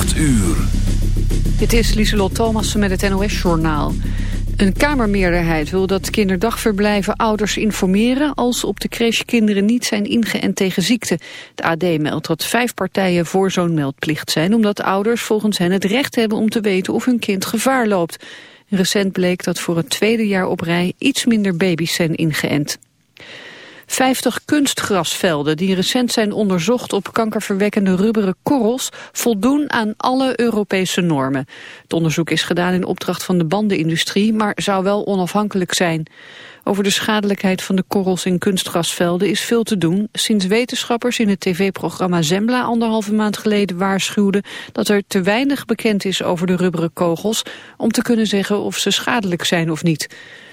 8 uur. Het is Lieselot Thomassen met het NOS-journaal. Een Kamermeerderheid wil dat kinderdagverblijven ouders informeren... als op de crash kinderen niet zijn ingeënt tegen ziekte. De AD meldt dat vijf partijen voor zo'n meldplicht zijn... omdat ouders volgens hen het recht hebben om te weten of hun kind gevaar loopt. Recent bleek dat voor het tweede jaar op rij iets minder baby's zijn ingeënt. 50 kunstgrasvelden die recent zijn onderzocht op kankerverwekkende rubberen korrels voldoen aan alle Europese normen. Het onderzoek is gedaan in opdracht van de bandenindustrie, maar zou wel onafhankelijk zijn. Over de schadelijkheid van de korrels in kunstgrasvelden is veel te doen... sinds wetenschappers in het tv-programma Zembla anderhalve maand geleden waarschuwden... dat er te weinig bekend is over de rubberen kogels... om te kunnen zeggen of ze schadelijk zijn of niet.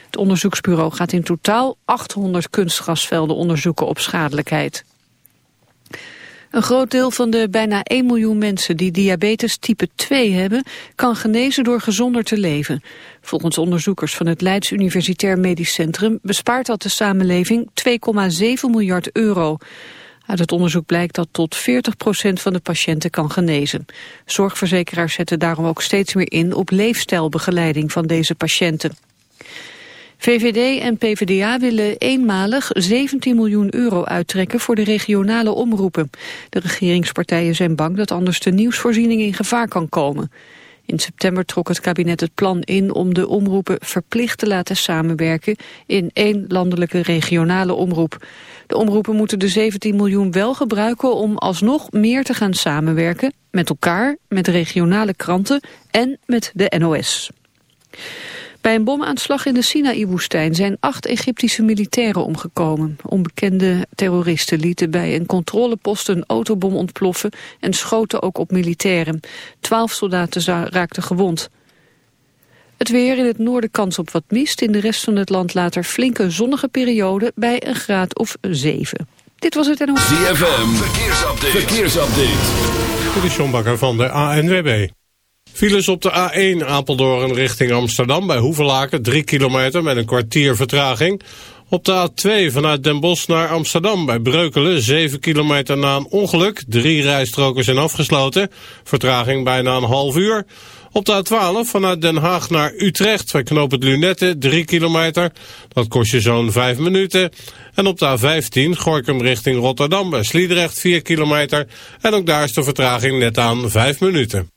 Het onderzoeksbureau gaat in totaal 800 kunstgrasvelden onderzoeken op schadelijkheid. Een groot deel van de bijna 1 miljoen mensen die diabetes type 2 hebben... kan genezen door gezonder te leven. Volgens onderzoekers van het Leids Universitair Medisch Centrum... bespaart dat de samenleving 2,7 miljard euro. Uit het onderzoek blijkt dat tot 40% van de patiënten kan genezen. Zorgverzekeraars zetten daarom ook steeds meer in op leefstijlbegeleiding van deze patiënten. VVD en PvdA willen eenmalig 17 miljoen euro uittrekken voor de regionale omroepen. De regeringspartijen zijn bang dat anders de nieuwsvoorziening in gevaar kan komen. In september trok het kabinet het plan in om de omroepen verplicht te laten samenwerken in één landelijke regionale omroep. De omroepen moeten de 17 miljoen wel gebruiken om alsnog meer te gaan samenwerken met elkaar, met regionale kranten en met de NOS. Bij een bomaanslag in de Sinaï-woestijn zijn acht Egyptische militairen omgekomen. Onbekende terroristen lieten bij een controlepost een autobom ontploffen en schoten ook op militairen. Twaalf soldaten raakten gewond. Het weer in het noorden kans op wat mist. In de rest van het land later flinke zonnige periode bij een graad of zeven. Dit was het NOS. ZFM, verkeersupdate. verkeersupdate. De Sjombakker van de ANWB. Files op de A1 Apeldoorn richting Amsterdam bij Hoevelaken, 3 kilometer met een kwartier vertraging. Op de A2 vanuit Den Bosch naar Amsterdam bij Breukelen, 7 kilometer na een ongeluk. Drie rijstroken zijn afgesloten, vertraging bijna een half uur. Op de A12 vanuit Den Haag naar Utrecht bij knoop het Lunette, 3 kilometer. Dat kost je zo'n 5 minuten. En op de A15 Gorkum richting Rotterdam bij Sliedrecht, 4 kilometer. En ook daar is de vertraging net aan 5 minuten.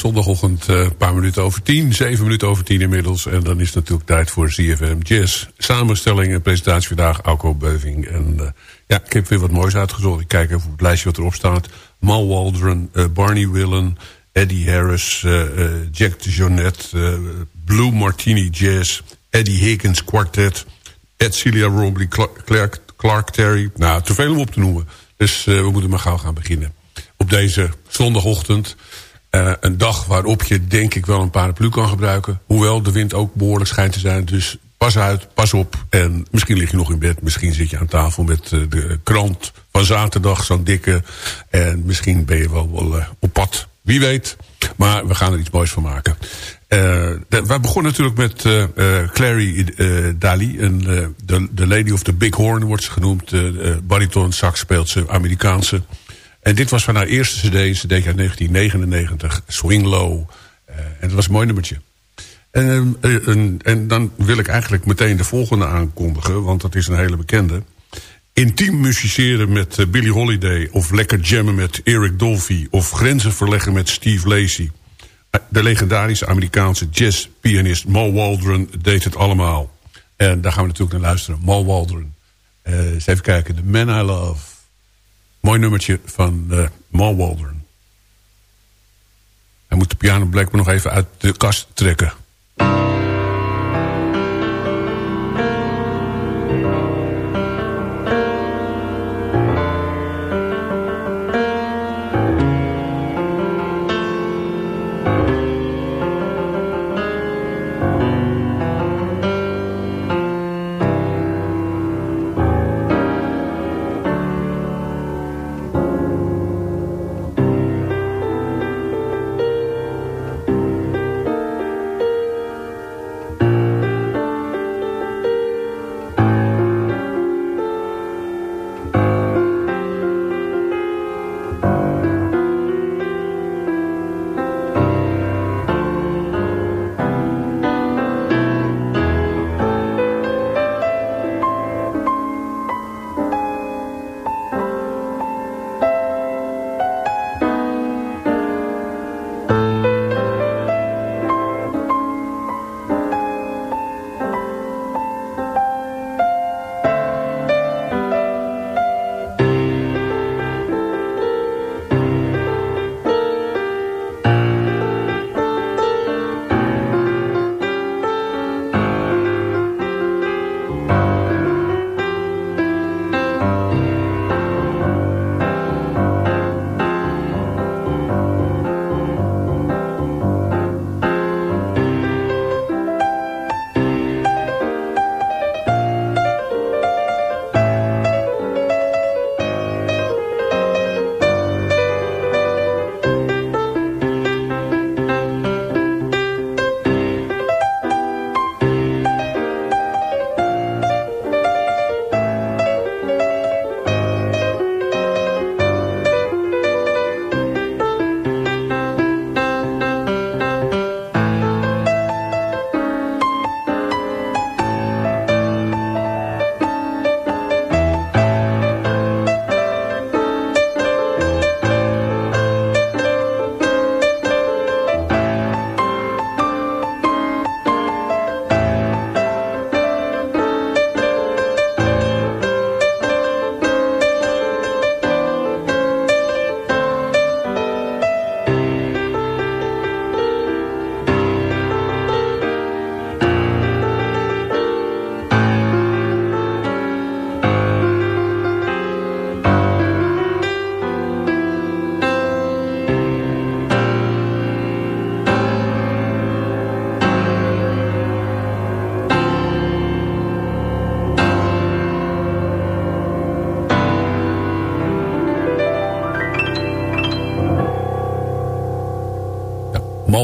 Zondagochtend een uh, paar minuten over tien. Zeven minuten over tien inmiddels. En dan is het natuurlijk tijd voor CFM Jazz. Samenstelling en presentatie vandaag. Alco Beuving. En uh, ja, ik heb weer wat moois uitgezocht. Ik kijk even op het lijstje wat erop staat. Mal Waldron, uh, Barney Willen, Eddie Harris, Jack de Jonette, Blue Martini Jazz, Eddie Higgins Quartet, Ed Celia Robley, Clark, Clark Terry. Nou, te veel om op te noemen. Dus we moeten maar gauw gaan beginnen. Op deze zondagochtend uh, een dag waarop je denk ik wel een paraplu kan gebruiken. Hoewel de wind ook behoorlijk schijnt te zijn. Dus pas uit, pas op. En misschien lig je nog in bed. Misschien zit je aan tafel met uh, de krant van zaterdag. Zo'n dikke. En misschien ben je wel, wel uh, op pad. Wie weet. Maar we gaan er iets moois van maken. we begonnen natuurlijk met Clary Daly. En, de, de Lady of the Big Horn wordt ze genoemd. bariton sax speelt ze, Amerikaanse. En dit was van haar eerste cd, cd uit 1999, Swing Low. Uh, en dat was een mooi nummertje. En, uh, en, en, dan wil ik eigenlijk meteen de volgende aankondigen, want dat is een hele bekende. Intiem musiceren met uh, Billie Holiday, of lekker jammen met Eric Dolphy... of grenzen verleggen met Steve Lacey. De legendarische Amerikaanse jazzpianist Mo Waldron deed het allemaal. En daar gaan we natuurlijk naar luisteren. Mo Waldron. eens even kijken. The Man I Love. Mooi nummertje van uh. Hij moet de piano blijkbaar nog even uit de kast trekken.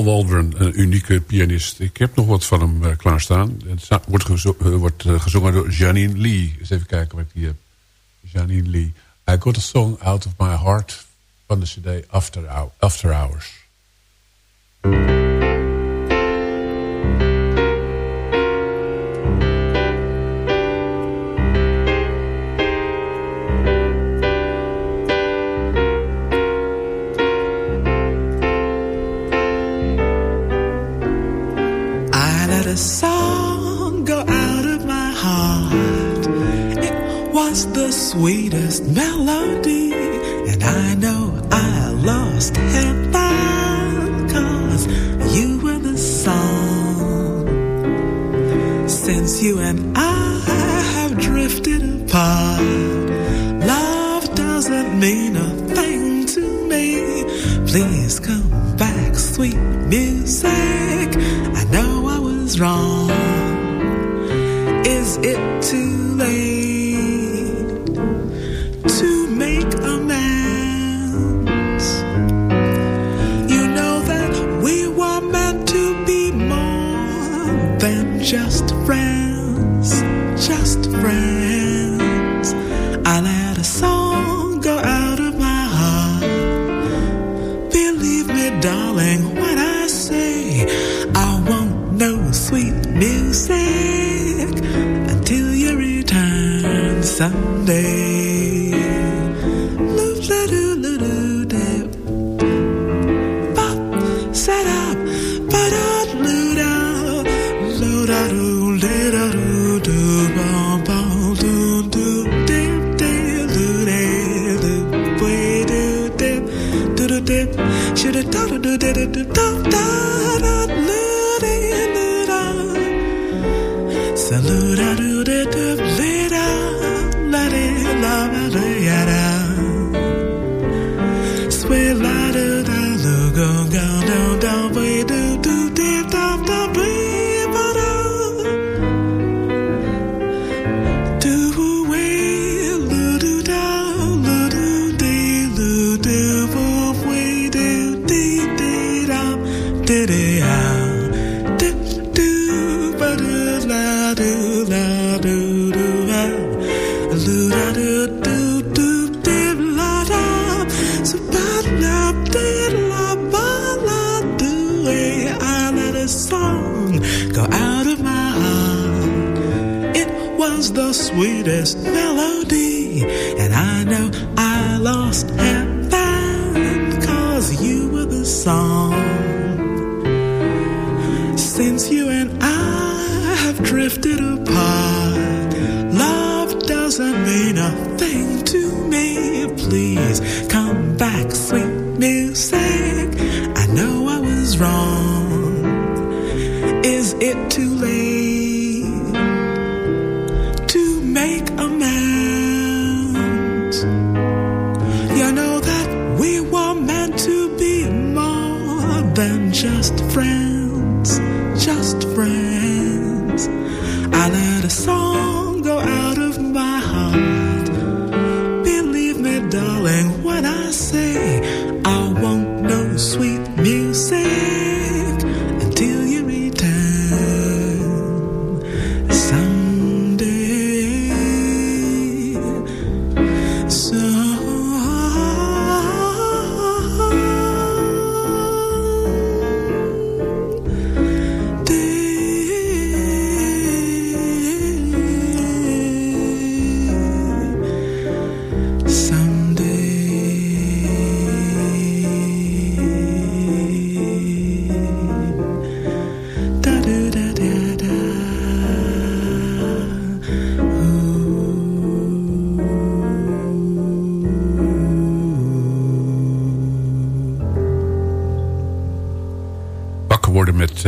Waldron, een unieke pianist. Ik heb nog wat van hem eh, klaarstaan. Het wordt, eh, wordt eh, gezongen door Janine Lee. Eens even kijken wat ik hier heb. Janine Lee. I got a song out of my heart van de cd After, After Hours. best.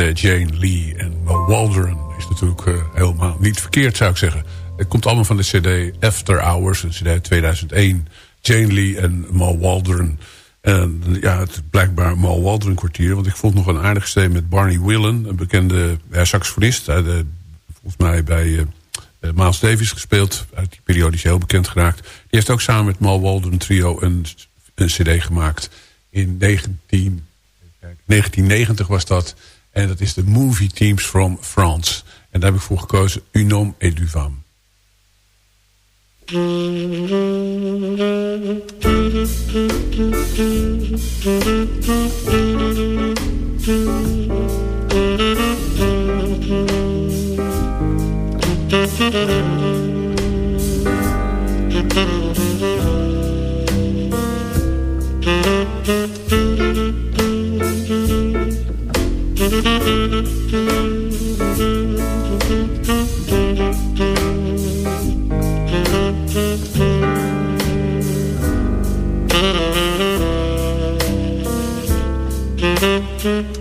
Eh, Jane Lee en Mo Waldron is natuurlijk eh, helemaal niet verkeerd, zou ik zeggen. Het komt allemaal van de cd After Hours, een cd 2001. Jane Lee en Mo Waldron. En ja, het blijkbaar Mo Waldron kwartier. Want ik vond nog een aardig cd met Barney Willen. Een bekende saxofonist. Eh, volgens mij bij Miles Davis gespeeld. Uit die periode is hij heel bekend geraakt. Die heeft ook samen met Mo Waldron Trio een, een cd gemaakt. In 19, 1990 was dat. En dat is de Movie Teams from France. En daar heb ik voor gekozen Unom et du Mm-hmm.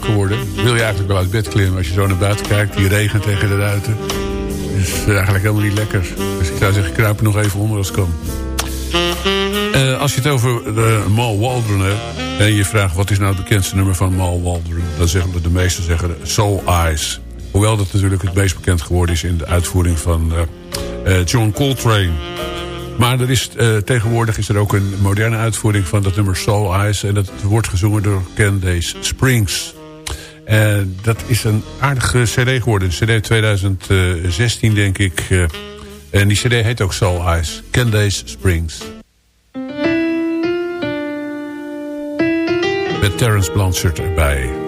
Worden. Wil je eigenlijk wel uit bed klimmen als je zo naar buiten kijkt. Die regen tegen de ruiten. Is eigenlijk helemaal niet lekker. Dus ik zou zeggen, kruip nog even onder als het kan. Eh, als je het over de Mal Waldron hebt... en je vraagt wat is nou het bekendste nummer van Mal Waldron... dan zeggen de, meesten zeggen Soul Eyes. Hoewel dat natuurlijk het meest bekend geworden is... in de uitvoering van eh, eh, John Coltrane. Maar er is, tegenwoordig is er ook een moderne uitvoering van dat nummer Soul Eyes... en dat wordt gezongen door Candace Springs... En dat is een aardige cd geworden. cd 2016 denk ik. en die cd heet ook Soul Eyes. Candace Springs. Met Terence Blanchard erbij.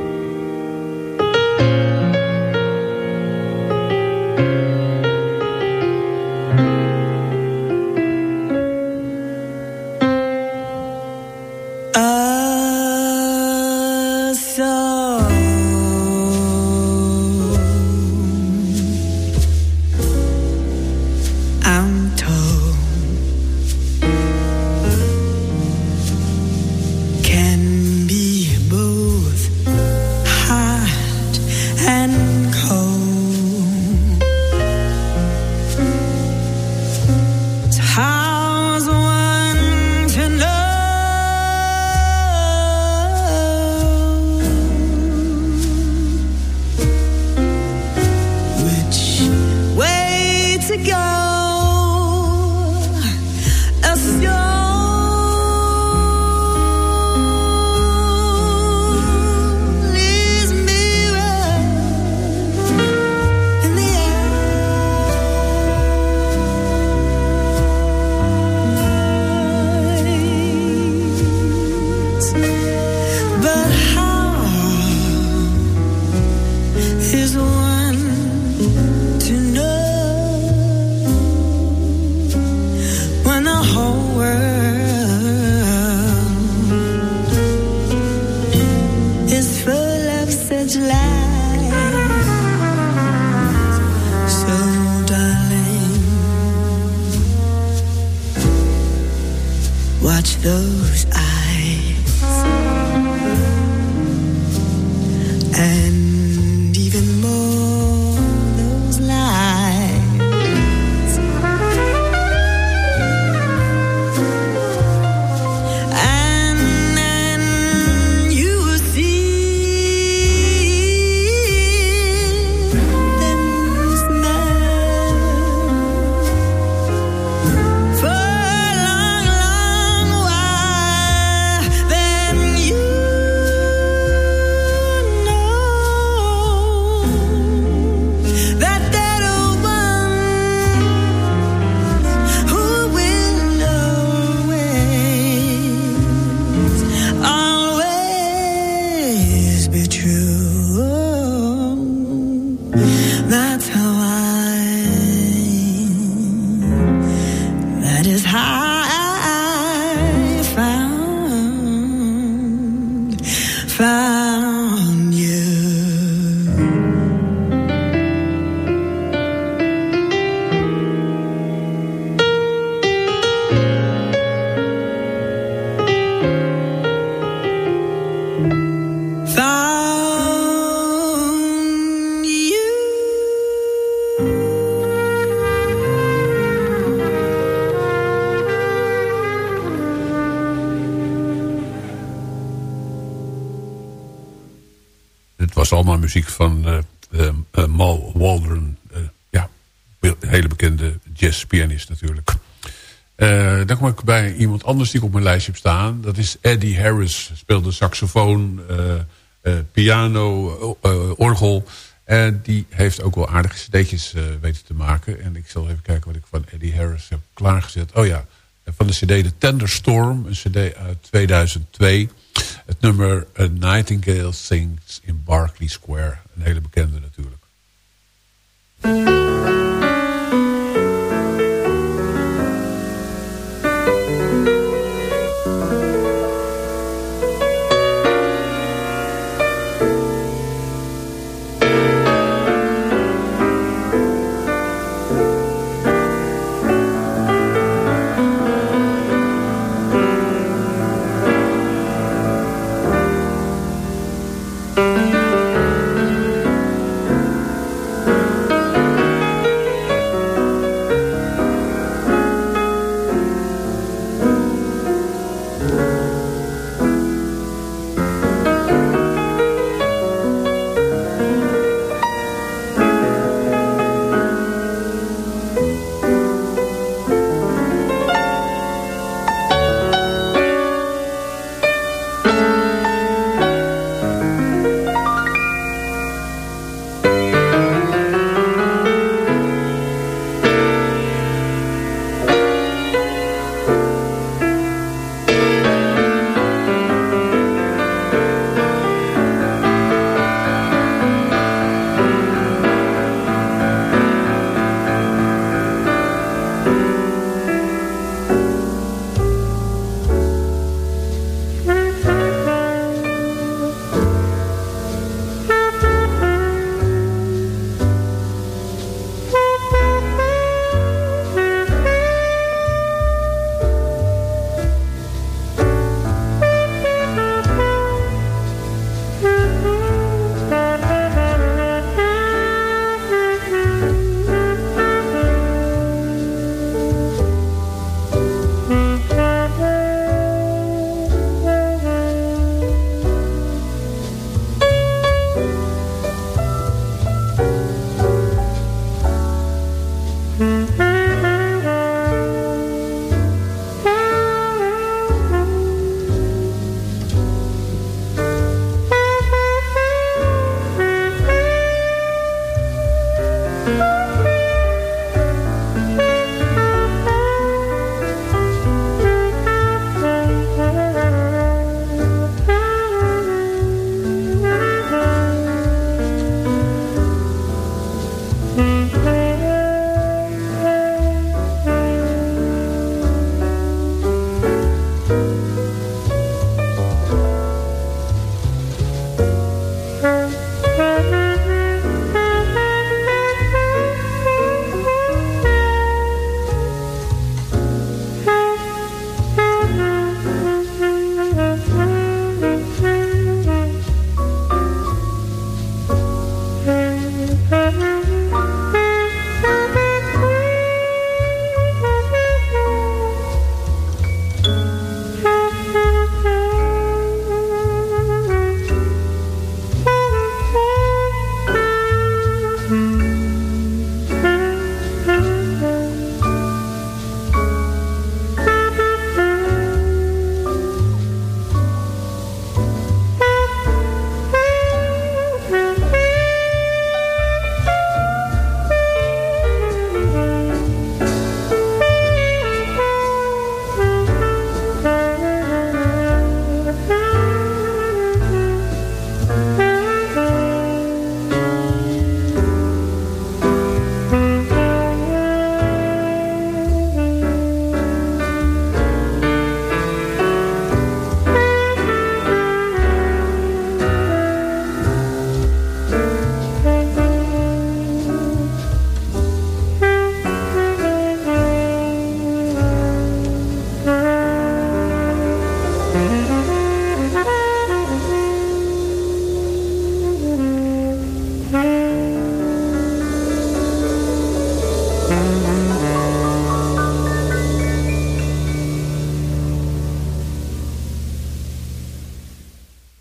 Van uh, Mal Waldron. ja, een hele bekende jazzpianist natuurlijk. dan kom ik bij iemand anders die ik op mijn lijstje heb staan. Dat is Eddie Harris. Speelde saxofoon, piano, orgel. En die heeft ook wel aardige cd'tjes weten te maken. En ik zal even kijken wat ik van Eddie Harris heb klaargezet. Oh ja, van de cd The Tenderstorm. Een cd uit 2002. Het nummer A Nightingale Sings in Berkeley Square. Een hele bekende natuurlijk.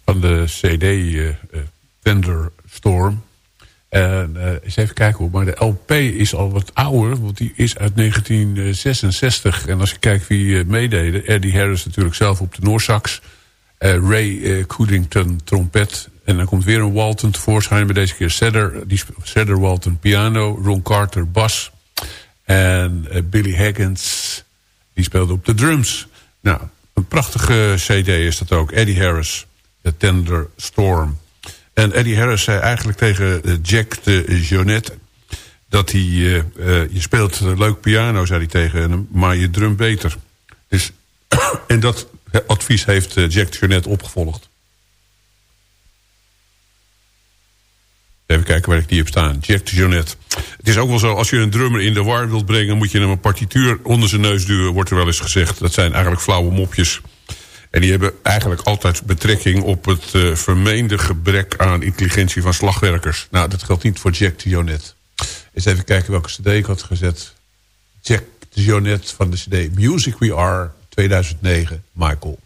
Van de cd uh, eh, eh, Tender Storm. En eh, eens even kijken, hoe, maar de LP is al wat ouder, want die is uit 1966. En als je kijkt wie uh, meededen, Eddie Harris natuurlijk zelf op de Noorsax. Ray Coodington trompet. En dan komt weer een Walton tevoorschijn, maar deze keer Seder, die, Walton piano. Ron Carter bas. En Billy Higgins. Die speelde op de drums. Nou, een prachtige cd is dat ook. Eddie Harris. The Tender Storm. En Eddie Harris zei eigenlijk tegen Jack de Jonette... dat hij, uh, je speelt leuk piano, zei hij tegen hem... maar je drum beter. Dus, en dat advies heeft Jack de Jonette opgevolgd. Even kijken waar ik die heb staan. Jack de Jonette. Het is ook wel zo, als je een drummer in de war wilt brengen... moet je hem een partituur onder zijn neus duwen, wordt er wel eens gezegd. Dat zijn eigenlijk flauwe mopjes... En die hebben eigenlijk altijd betrekking op het uh, vermeende gebrek aan intelligentie van slagwerkers. Nou, dat geldt niet voor Jack de Jonet. Eens even kijken welke cd ik had gezet. Jack Jonet van de cd Music We Are 2009, Michael.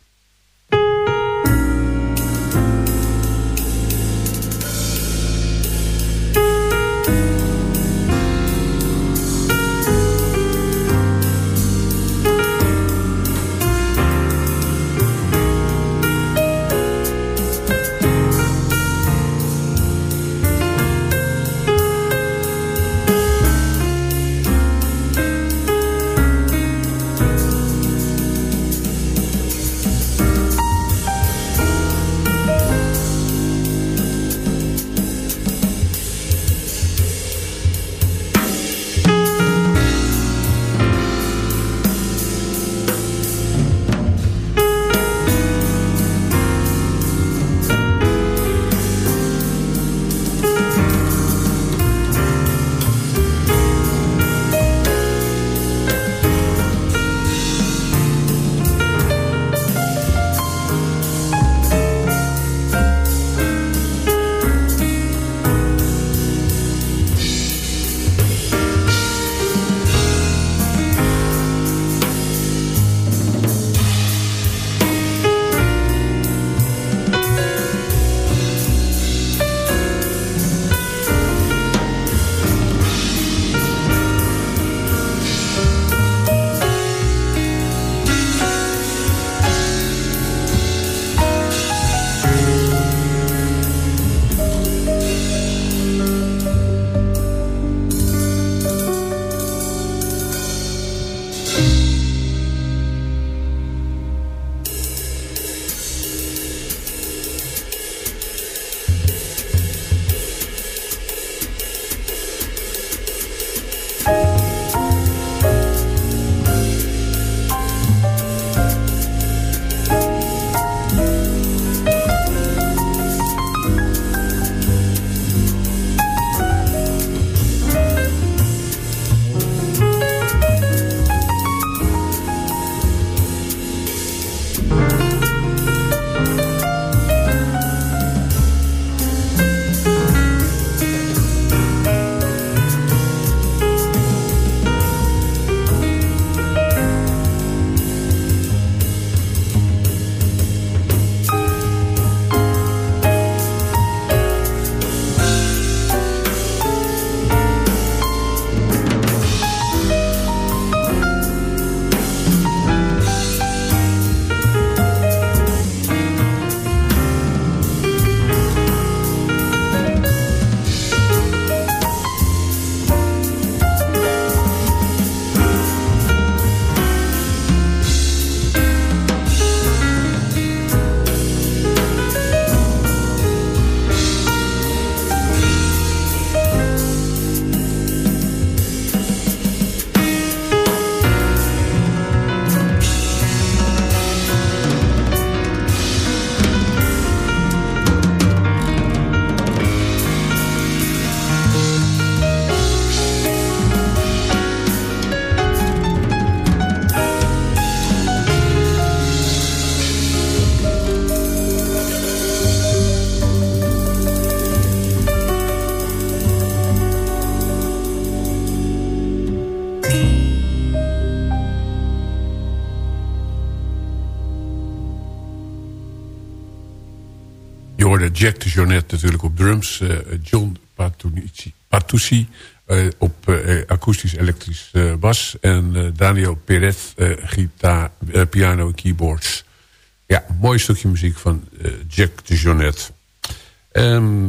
Jonet natuurlijk op drums. eh, John Patunici- Patucci eh, op eh, akoestisch-elektrisch bas. En Daniel Perez gitaar, piano en keyboards. Ja, mooi stukje muziek van Jack de Jonet. Ehm,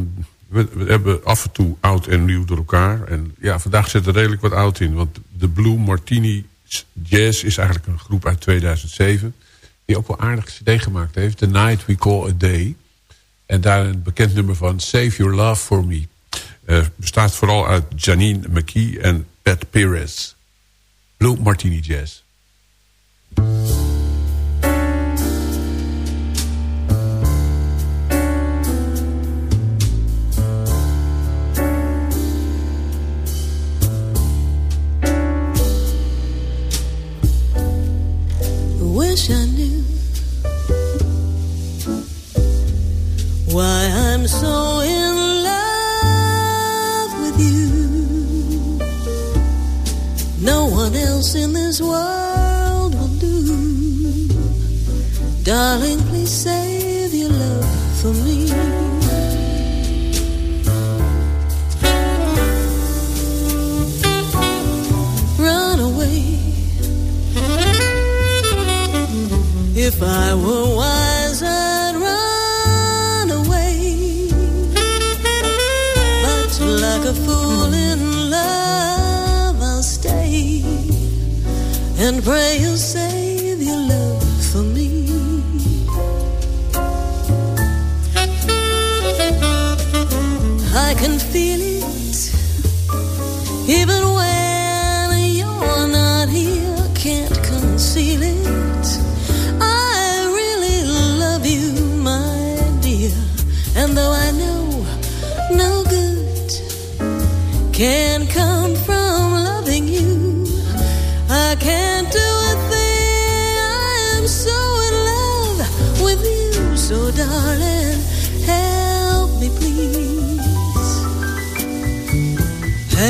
we, we hebben af en toe oud en nieuw door elkaar. En ja, vandaag zit er redelijk wat oud in. Want de Blue Martini Jazz is eigenlijk een groep uit 2007. Die ook wel aardig cd gemaakt heeft. The Night We Call a Day. En daar een bekend nummer van Save Your Love For Me. Eh, bestaat vooral uit Janine McKee en Pat Perez. Blue Martini Jazz. If I were wise, I'd run away. But like a fool in love, I'll stay and pray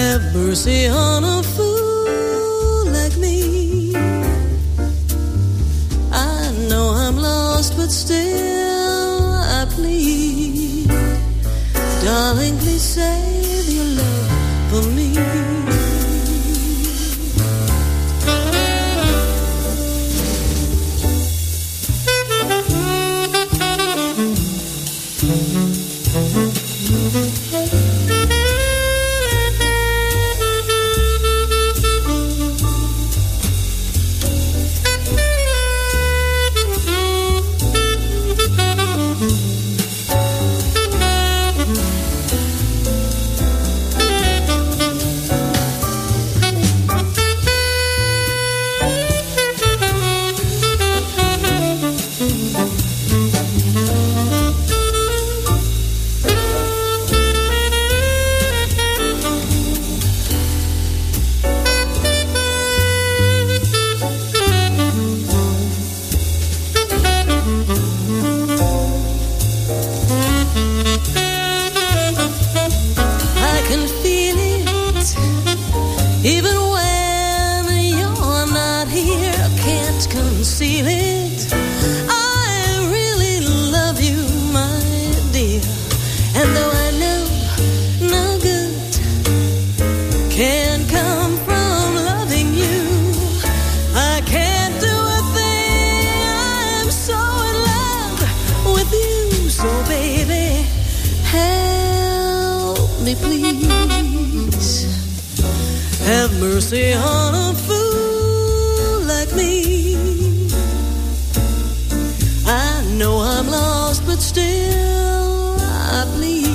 Have mercy on a fool like me. I know I'm lost, but still I plead. Darling, please save your love for me. I'm lost, but still I plead.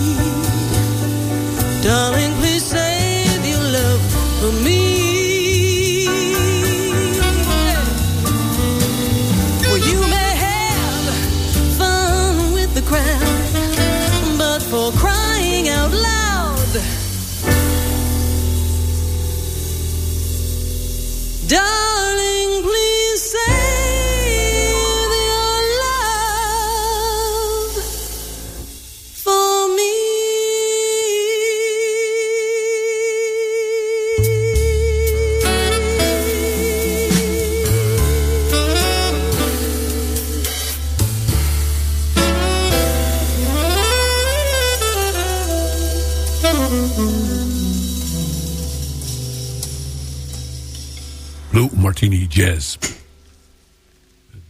Jazz.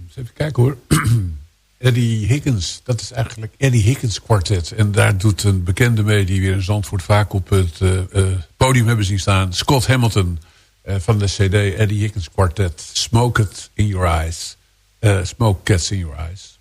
Even kijken hoor. Eddie Higgins, dat is eigenlijk Eddie Higgins Quartet. En daar doet een bekende mee die weer in Zandvoort vaak op het uh, uh, podium hebben zien staan. Scott Hamilton uh, van de cd Eddie Higgins Quartet. Smoke it in your eyes. smoke cats in your eyes.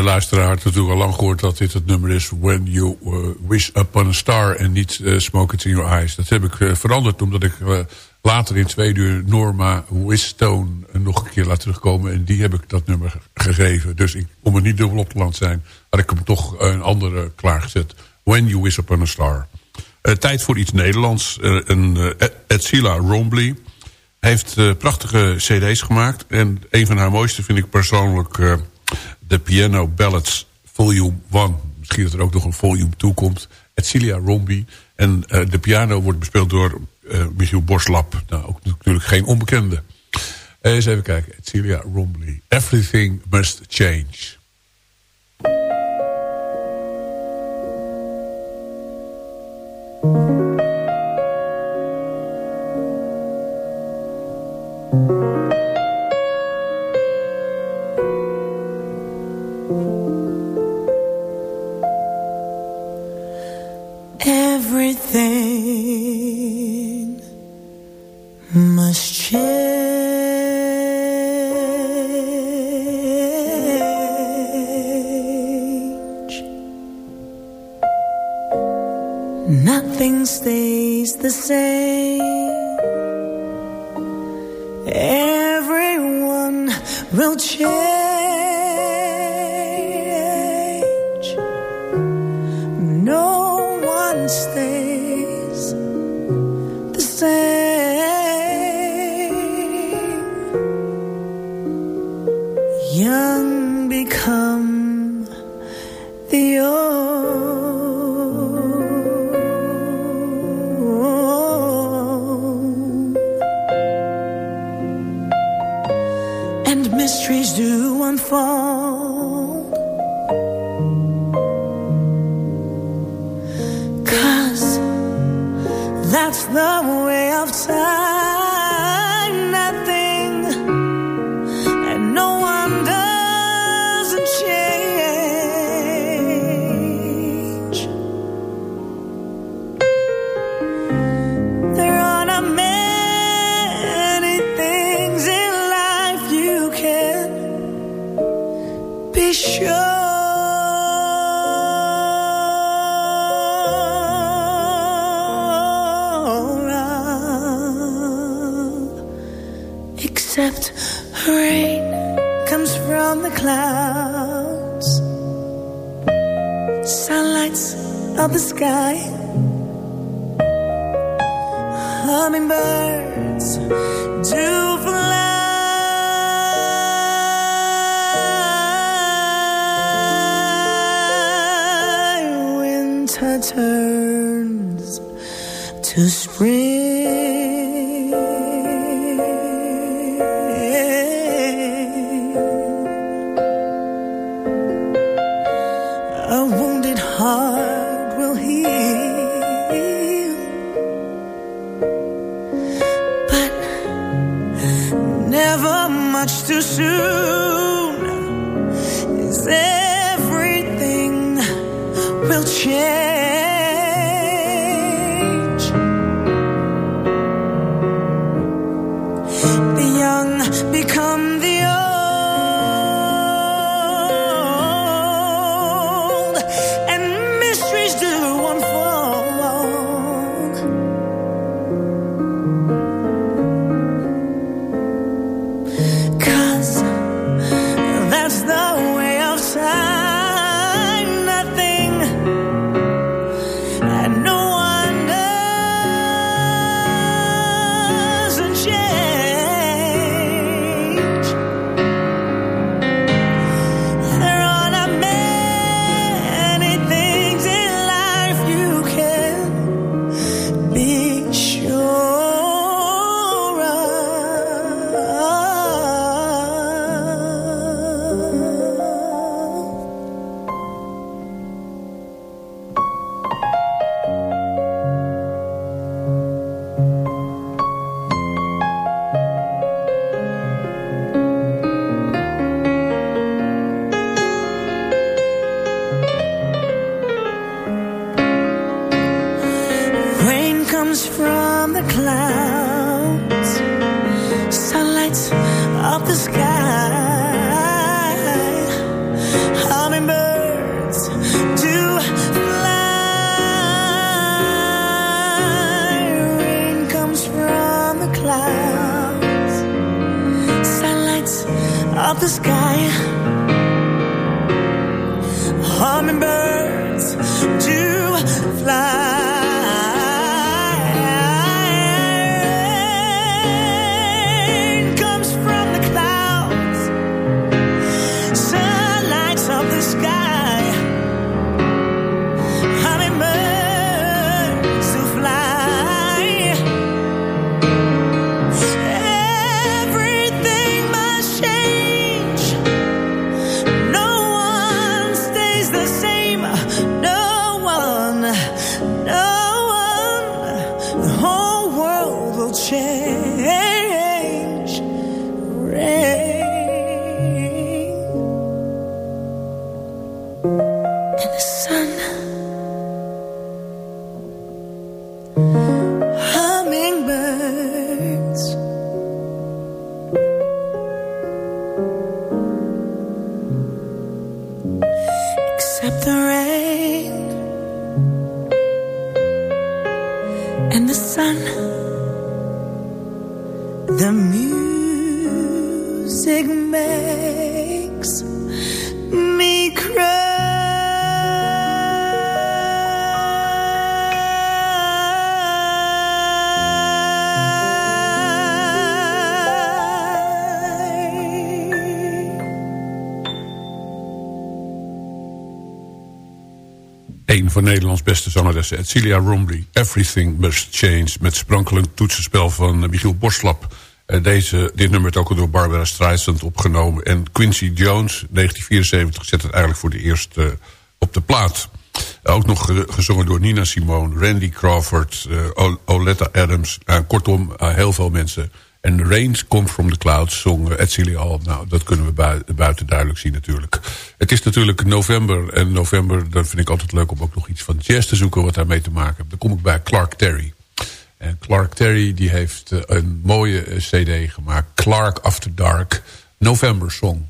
Oplettende luisteraar natuurlijk al lang gehoord... dat dit het nummer is When You uh, Wish Upon a Star... en niet uh, Smoke It In Your Eyes. Dat heb ik uh, veranderd omdat ik later in twee uur... Norma Wistone nog een keer laat terugkomen... en die heb ik dat nummer gegeven. Dus ik, om het niet dubbel op te land zijn... had ik hem toch een andere klaargezet. When You Wish Upon a Star. tijd voor iets Nederlands. een Edsila Rombly heeft prachtige cd's gemaakt. En een van haar mooiste vind ik persoonlijk de Piano Ballads Volume 1. Misschien dat er ook nog een volume 2 komt. Celia Rombi. En uh, de piano wordt bespeeld door uh, Michiel Borslap. Nou, ook natuurlijk geen onbekende. Uh, eens even kijken. Celia Rombi. Everything Must Change. The same. Everyone will change. Sky, hummingbirds do fly. Winter turns to spring. A wounded heart too soon. Is of the sky. Celia Rombly. Everything Must Change. Met sprankelend toetsenspel van eh, Michiel Borslap. Eh, Deze, dit nummer werd ook al door Barbara Streisand opgenomen. En Quincy Jones, 1974, zet het eigenlijk voor de eerste eh, op de plaat. Ook nog ge- gezongen door Nina Simone, Randy Crawford, eh, Oletta Adams. Nou, kortom, eh, heel veel mensen. En Rains Come From The Clouds zong Ed al. Nou, dat kunnen we bui- buiten duidelijk zien natuurlijk. Het is natuurlijk november. En november, dan vind ik altijd leuk om ook nog iets van jazz te zoeken... wat daarmee te maken heeft. Dan kom ik bij Clark Terry. En Clark Terry die heeft eh, een mooie eh, cd gemaakt. Clark After Dark, November Song.